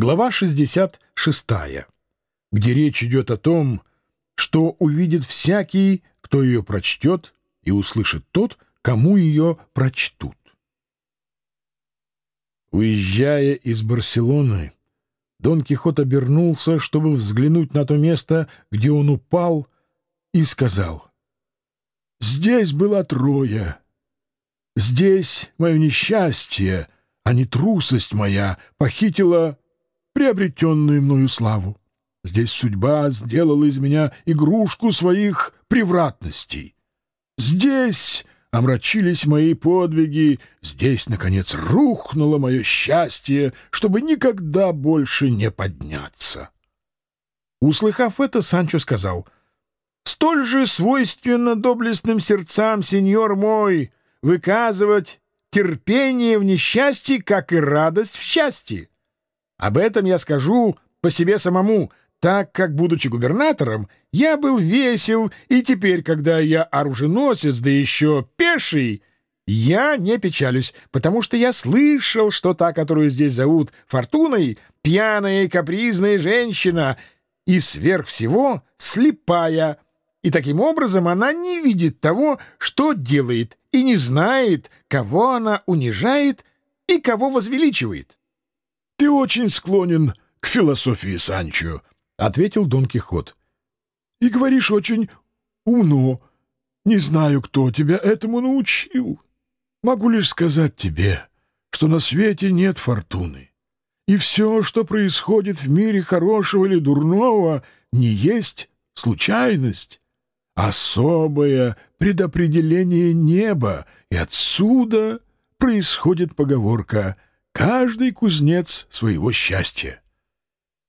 Глава 66, где речь идет о том, что увидит всякий, кто ее прочтет, и услышит тот, кому ее прочтут. Уезжая из Барселоны, Дон Кихот обернулся, чтобы взглянуть на то место, где он упал, и сказал, «Здесь была Троя. Здесь мое несчастье, а не трусость моя, похитила приобретенную мною славу. Здесь судьба сделала из меня игрушку своих превратностей. Здесь омрачились мои подвиги, здесь, наконец, рухнуло мое счастье, чтобы никогда больше не подняться. Услыхав это, Санчо сказал, «Столь же свойственно доблестным сердцам, сеньор мой, выказывать терпение в несчастье, как и радость в счастье. Об этом я скажу по себе самому, так как, будучи губернатором, я был весел, и теперь, когда я оруженосец, да еще пеший, я не печалюсь, потому что я слышал, что та, которую здесь зовут Фортуной, пьяная и капризная женщина, и сверх всего слепая, и таким образом она не видит того, что делает, и не знает, кого она унижает и кого возвеличивает. — Ты очень склонен к философии, Санчо, — ответил Дон Кихот. — И говоришь очень умно. Не знаю, кто тебя этому научил. Могу лишь сказать тебе, что на свете нет фортуны. И все, что происходит в мире хорошего или дурного, не есть случайность, особое предопределение неба, и отсюда происходит поговорка — Каждый кузнец своего счастья.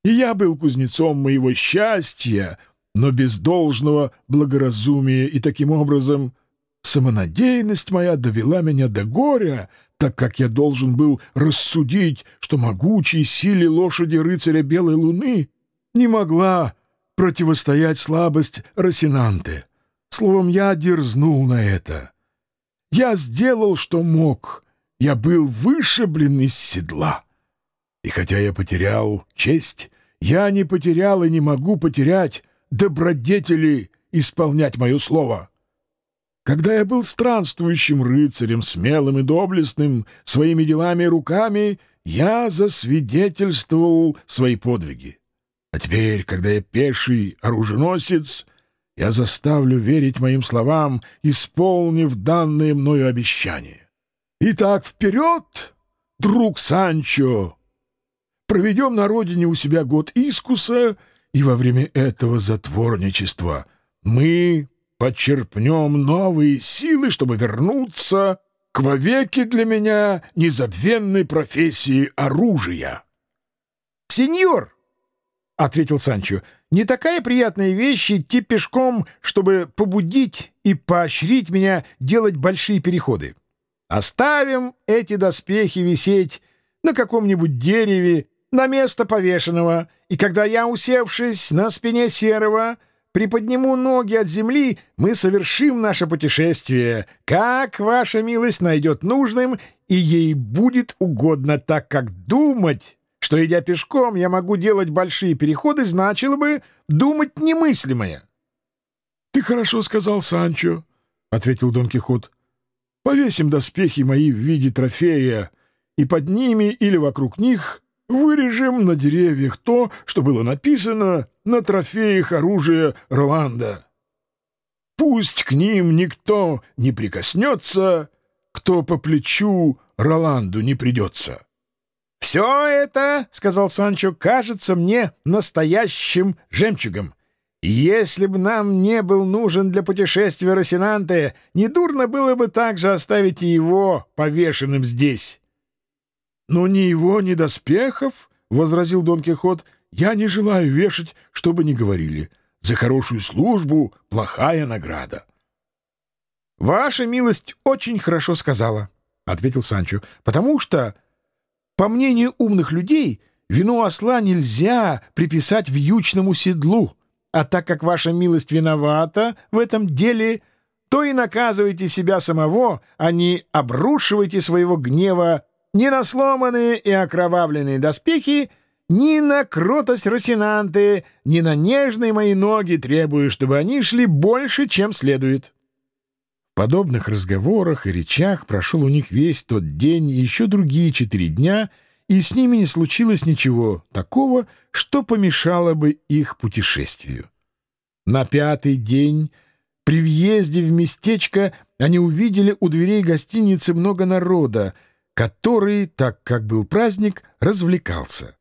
И я был кузнецом моего счастья, но без должного благоразумия, и таким образом самонадеянность моя довела меня до горя, так как я должен был рассудить, что могучей силе лошади рыцаря Белой Луны не могла противостоять слабость Росинанте. Словом, я дерзнул на это. Я сделал, что мог — я был вышиблен из седла. И хотя я потерял честь, я не потерял и не могу потерять добродетели исполнять мое слово. Когда я был странствующим рыцарем, смелым и доблестным, своими делами и руками, я засвидетельствовал свои подвиги. А теперь, когда я пеший оруженосец, я заставлю верить моим словам, исполнив данное мною обещание. Итак, вперед, друг Санчо! Проведем на родине у себя год искуса, и во время этого затворничества мы подчерпнем новые силы, чтобы вернуться к вовеки для меня незабвенной профессии оружия. — Сеньор! — ответил Санчо. — Не такая приятная вещь идти пешком, чтобы побудить и поощрить меня делать большие переходы. Оставим эти доспехи висеть на каком-нибудь дереве, на место повешенного, и когда я, усевшись на спине серого, приподниму ноги от земли, мы совершим наше путешествие, как ваша милость найдет нужным, и ей будет угодно, так как думать, что, идя пешком, я могу делать большие переходы, значило бы думать немыслимое. — Ты хорошо сказал, Санчо, — ответил Дон Кихот. Повесим доспехи мои в виде трофея, и под ними или вокруг них вырежем на деревьях то, что было написано на трофеях оружия Роланда. Пусть к ним никто не прикоснется, кто по плечу Роланду не придется. — Все это, — сказал Санчо, — кажется мне настоящим жемчугом. Если бы нам не был нужен для путешествия Росинанте, недурно было бы также оставить и его повешенным здесь. — Но ни его, ни доспехов, — возразил Дон Кихот, — я не желаю вешать, чтобы не говорили. За хорошую службу плохая награда. — Ваша милость очень хорошо сказала, — ответил Санчо, — потому что, по мнению умных людей, вину осла нельзя приписать вьючному седлу. — а так как ваша милость виновата в этом деле, то и наказывайте себя самого, а не обрушивайте своего гнева ни на сломанные и окровавленные доспехи, ни на кротость Росинанты, ни на нежные мои ноги требую, чтобы они шли больше, чем следует». В подобных разговорах и речах прошел у них весь тот день и еще другие четыре дня, и с ними не случилось ничего такого, что помешало бы их путешествию. На пятый день при въезде в местечко они увидели у дверей гостиницы много народа, который, так как был праздник, развлекался.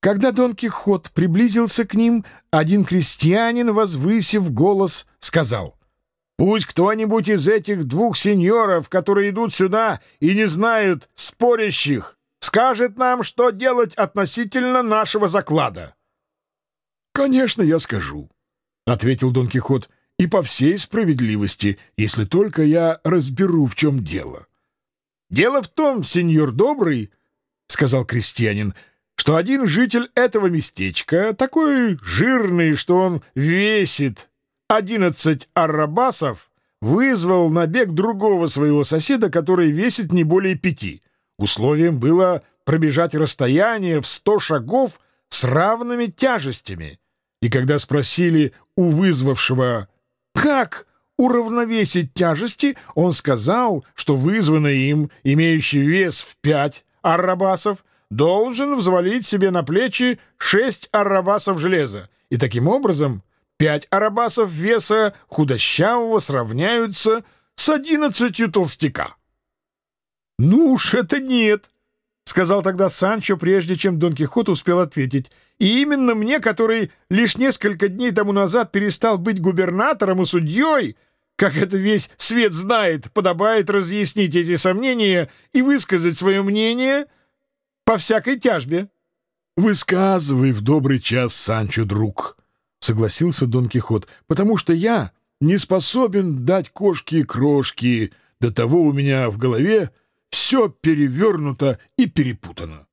Когда Дон Кихот приблизился к ним, один крестьянин, возвысив голос, сказал, «Пусть кто-нибудь из этих двух сеньоров, которые идут сюда и не знают спорящих, скажет нам, что делать относительно нашего заклада». «Конечно, я скажу», — ответил Дон Кихот, — «и по всей справедливости, если только я разберу, в чем дело». «Дело в том, сеньор добрый, — сказал крестьянин, — что один житель этого местечка, такой жирный, что он весит одиннадцать аррабасов, вызвал на бег другого своего соседа, который весит не более пяти. Условием было пробежать расстояние в сто шагов с равными тяжестями. И когда спросили у вызвавшего «Как уравновесить тяжести?», он сказал, что вызванный им, имеющий вес в пять аррабасов, должен взвалить себе на плечи шесть арабасов железа, и таким образом пять арабасов веса худощавого сравняются с одиннадцатью толстяка. — Ну уж это нет, — сказал тогда Санчо, прежде чем Дон Кихот успел ответить. И именно мне, который лишь несколько дней тому назад перестал быть губернатором и судьей, как это весь свет знает, подобает разъяснить эти сомнения и высказать свое мнение — по всякой тяжбе. — Высказывай в добрый час, Санчо, друг, — согласился Дон Кихот, — потому что я не способен дать кошке крошки, до того у меня в голове все перевернуто и перепутано.